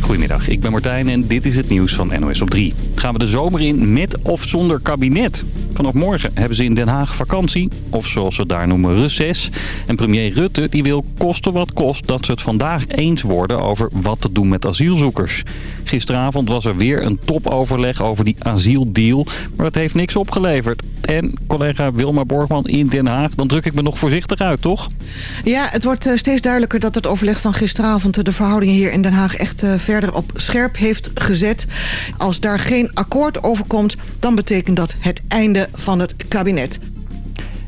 Goedemiddag, ik ben Martijn en dit is het nieuws van NOS op 3. Gaan we de zomer in met of zonder kabinet? Vanaf morgen hebben ze in Den Haag vakantie, of zoals ze daar noemen reces. En premier Rutte die wil kosten wat kost dat ze het vandaag eens worden over wat te doen met asielzoekers. Gisteravond was er weer een topoverleg over die asieldeal, maar dat heeft niks opgeleverd. En collega Wilma Borgman in Den Haag, dan druk ik me nog voorzichtig uit, toch? Ja, het wordt eh, steeds duidelijker dat het overleg van gisteravond... de verhoudingen hier in Den Haag echt eh, verder op scherp heeft gezet. Als daar geen akkoord over komt, dan betekent dat het einde van het kabinet.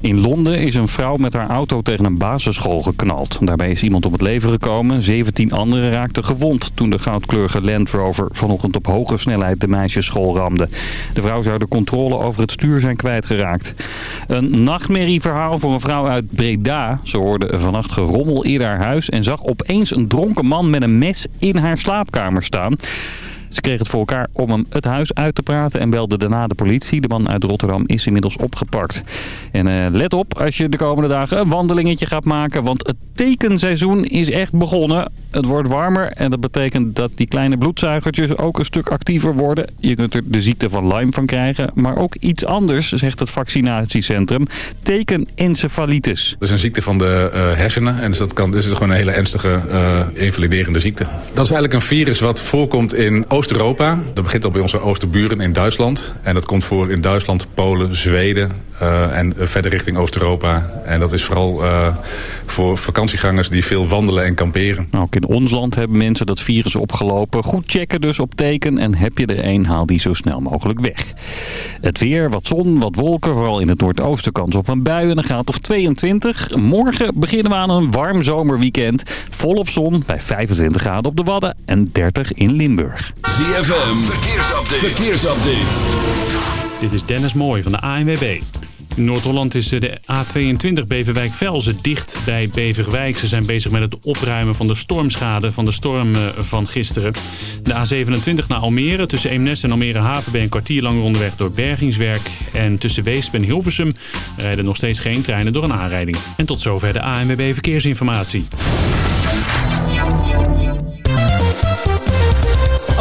In Londen is een vrouw met haar auto tegen een basisschool geknald. Daarbij is iemand op het leven gekomen. 17 anderen raakten gewond toen de goudkleurige Land Rover vanochtend op hoge snelheid de meisjesschool ramde. De vrouw zou de controle over het stuur zijn kwijtgeraakt. Een nachtmerrieverhaal voor een vrouw uit Breda. Ze hoorde vannacht gerommel in haar huis en zag opeens een dronken man met een mes in haar slaapkamer staan. Ze kreeg het voor elkaar om hem het huis uit te praten en belde daarna de politie. De man uit Rotterdam is inmiddels opgepakt. En uh, let op als je de komende dagen een wandelingetje gaat maken, want het tekenseizoen is echt begonnen. Het wordt warmer en dat betekent dat die kleine bloedzuigertjes ook een stuk actiever worden. Je kunt er de ziekte van Lyme van krijgen, maar ook iets anders, zegt het vaccinatiecentrum. Tekenencefalitis. Dat is een ziekte van de uh, hersenen en dus dat, kan, dus is gewoon een hele ernstige uh, invaliderende ziekte. Dat is eigenlijk een virus wat voorkomt in Oost-Europa. Dat begint al bij onze oosterburen in Duitsland. En dat komt voor in Duitsland, Polen, Zweden uh, en verder richting Oost-Europa. En dat is vooral uh, voor vakantiegangers die veel wandelen en kamperen. Ook in ons land hebben mensen dat virus opgelopen. Goed checken dus op teken. En heb je er een, haal die zo snel mogelijk weg. Het weer, wat zon, wat wolken. Vooral in het noordoosten kans op een bui en een graad of 22. Morgen beginnen we aan een warm zomerweekend. Volop zon bij 25 graden op de Wadden en 30 in Limburg. ZFM, verkeersupdate. verkeersupdate. Dit is Dennis Mooij van de ANWB. In Noord-Holland is de A22 Beverwijk-Velzen dicht bij Beverwijk. Ze zijn bezig met het opruimen van de stormschade van de storm van gisteren. De A27 naar Almere. Tussen Eemnes en Almere Haven ben een kwartier langer onderweg door bergingswerk. En tussen Weesp en Hilversum rijden nog steeds geen treinen door een aanrijding. En tot zover de ANWB Verkeersinformatie.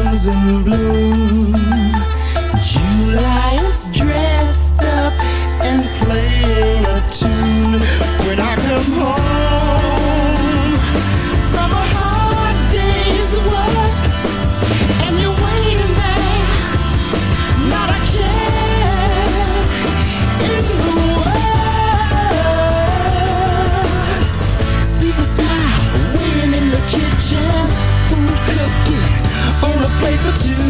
seasons in bloom. July. to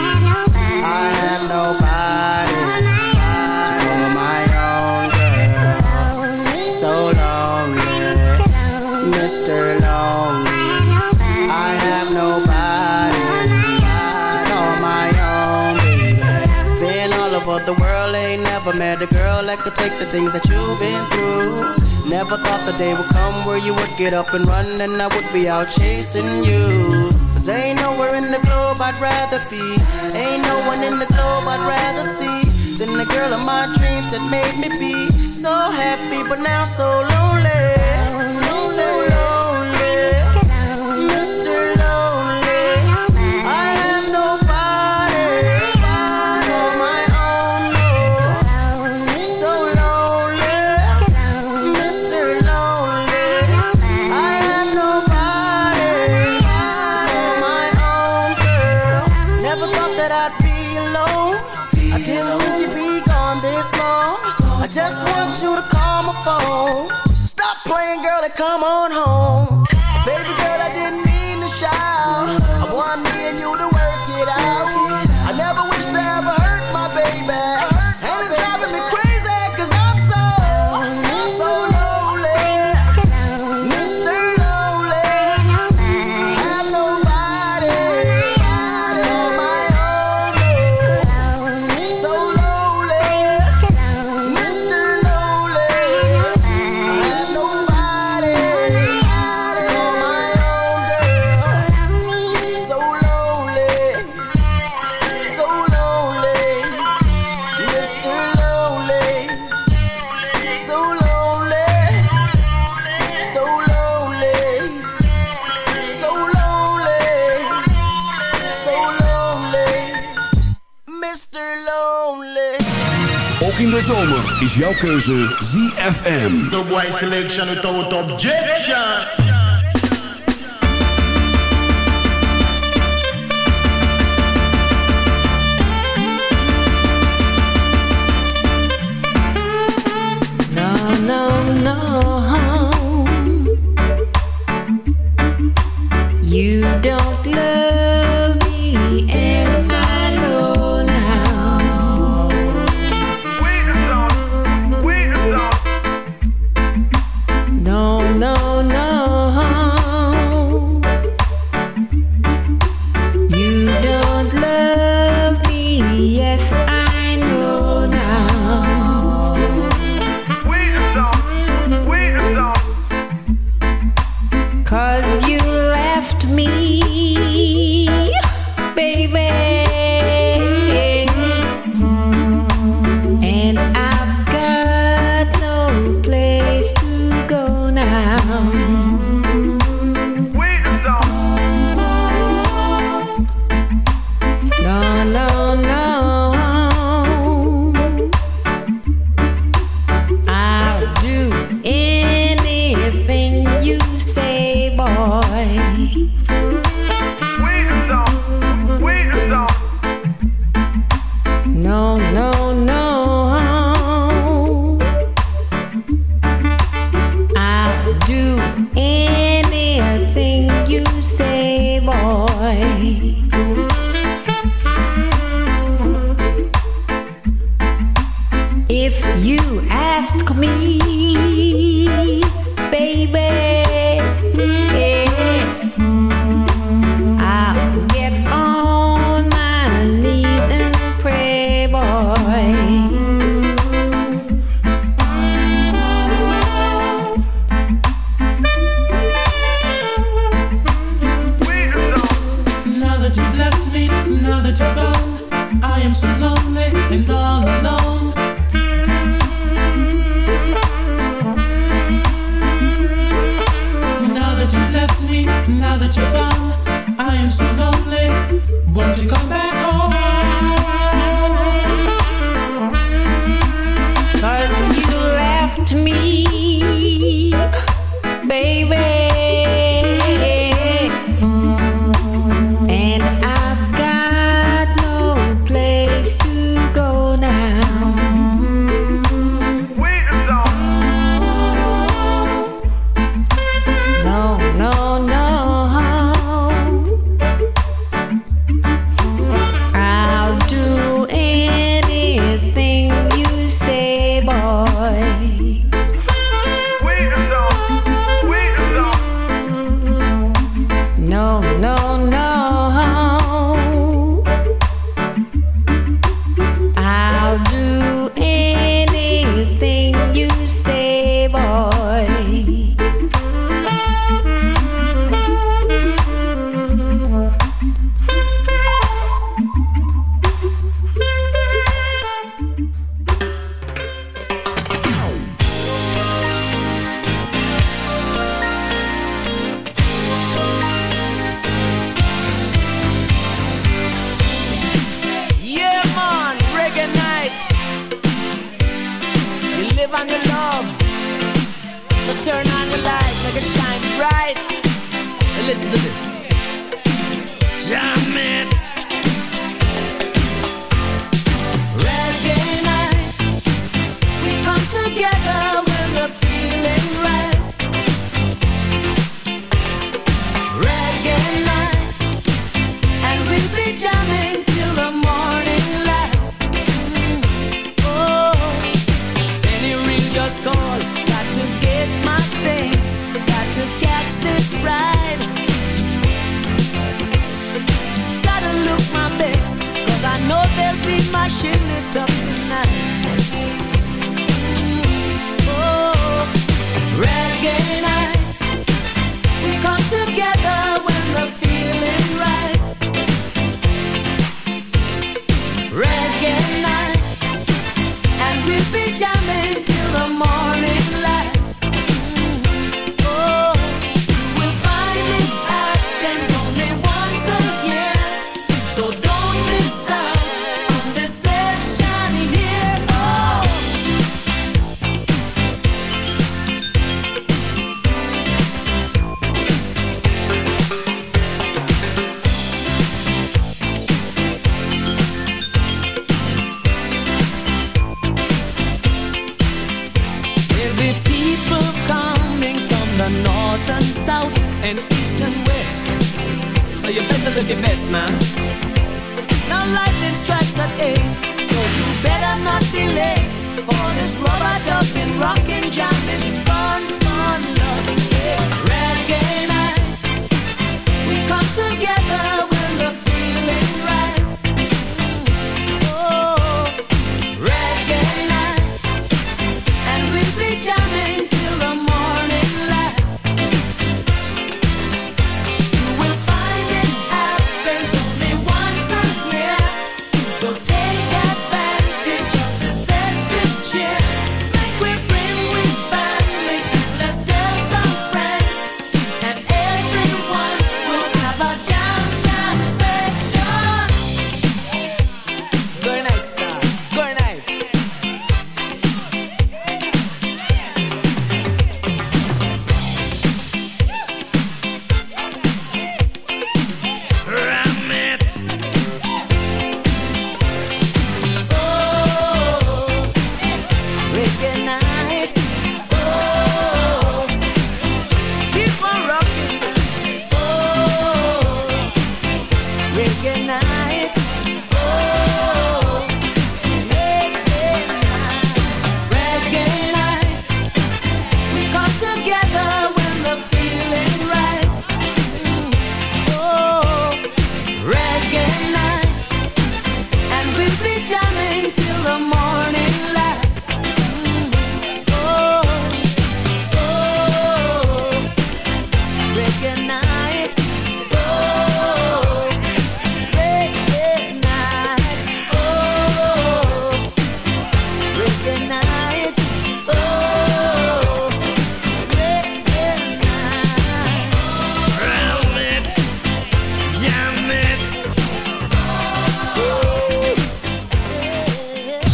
Mr. Lonely. I have nobody to call my own baby. Been all over the world, ain't never met a girl that could take the things that you've been through. Never thought the day would come where you would get up and run and I would be out chasing you. Cause ain't nowhere in the globe I'd rather be. Ain't no one in the globe I'd rather see than the girl of my dreams that made me be so happy, but now so lonely. Ook in de zomer is jouw keuze ZFM. The boy selection without objection. is this.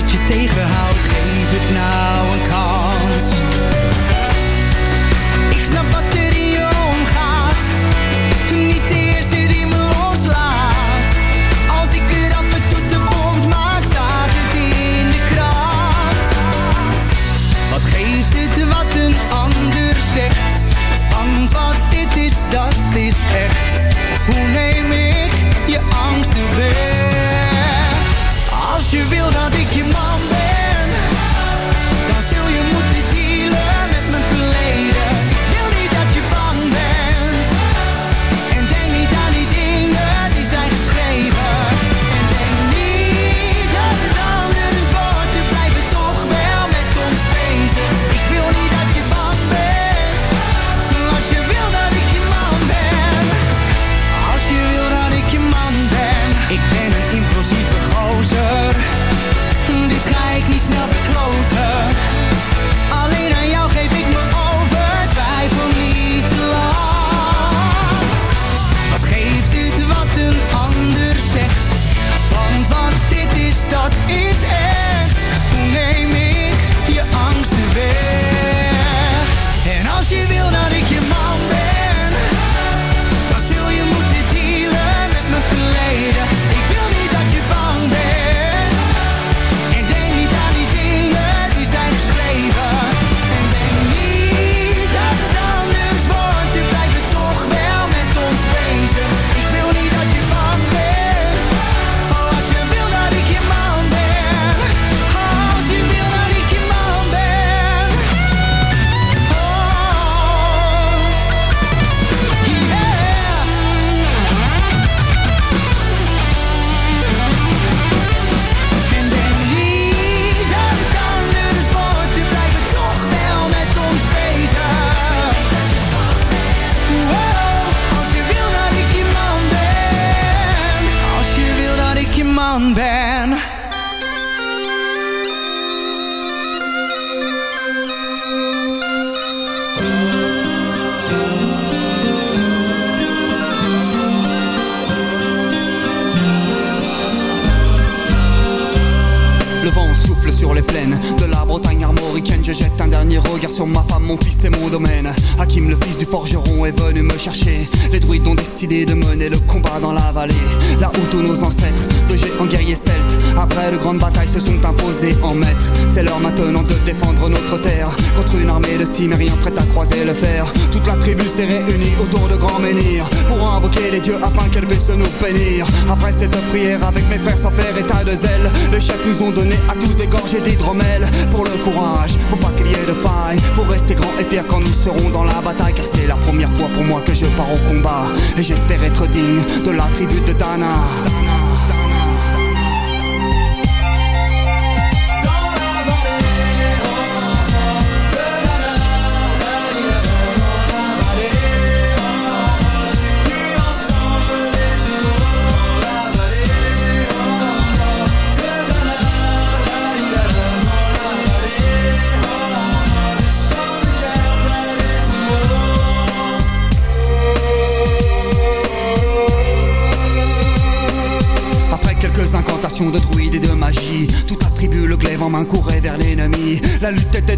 dat je tegenhoudt.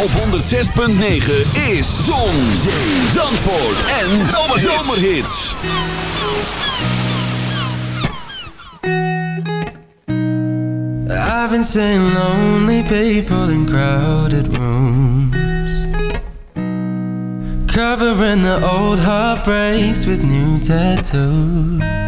op 106.9 is Zon, Zee, Zandvoort en Zomerhits. I've been seeing lonely people in crowded rooms. Covering the old heartbreaks with new tattoos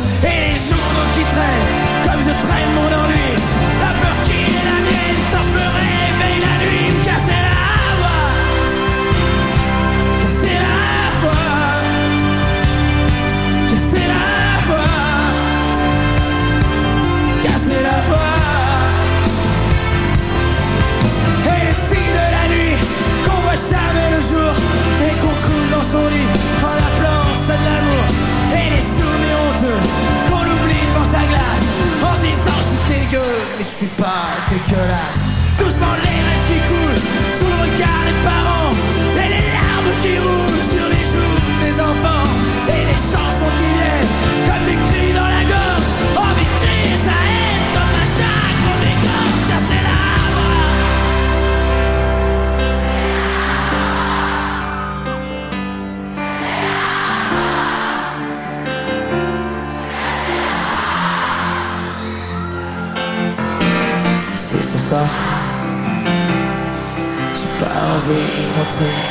suis pas Thursday.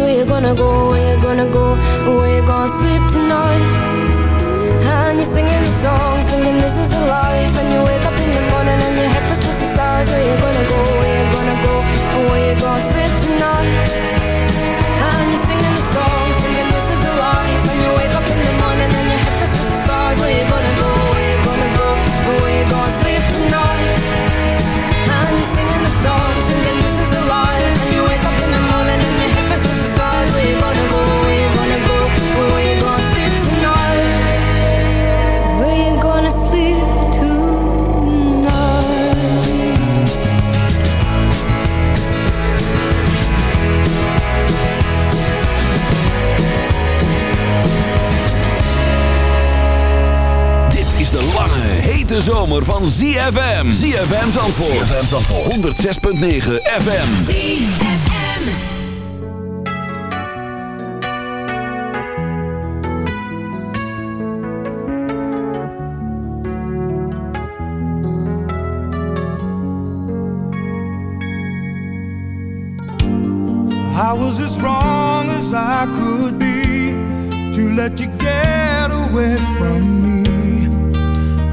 we're gonna go zomer van ZFM. ZFM Zandvoort. ZFM Zandvoort. 106.9 FM. ZFM. I was as wrong as I could be To let you get away from me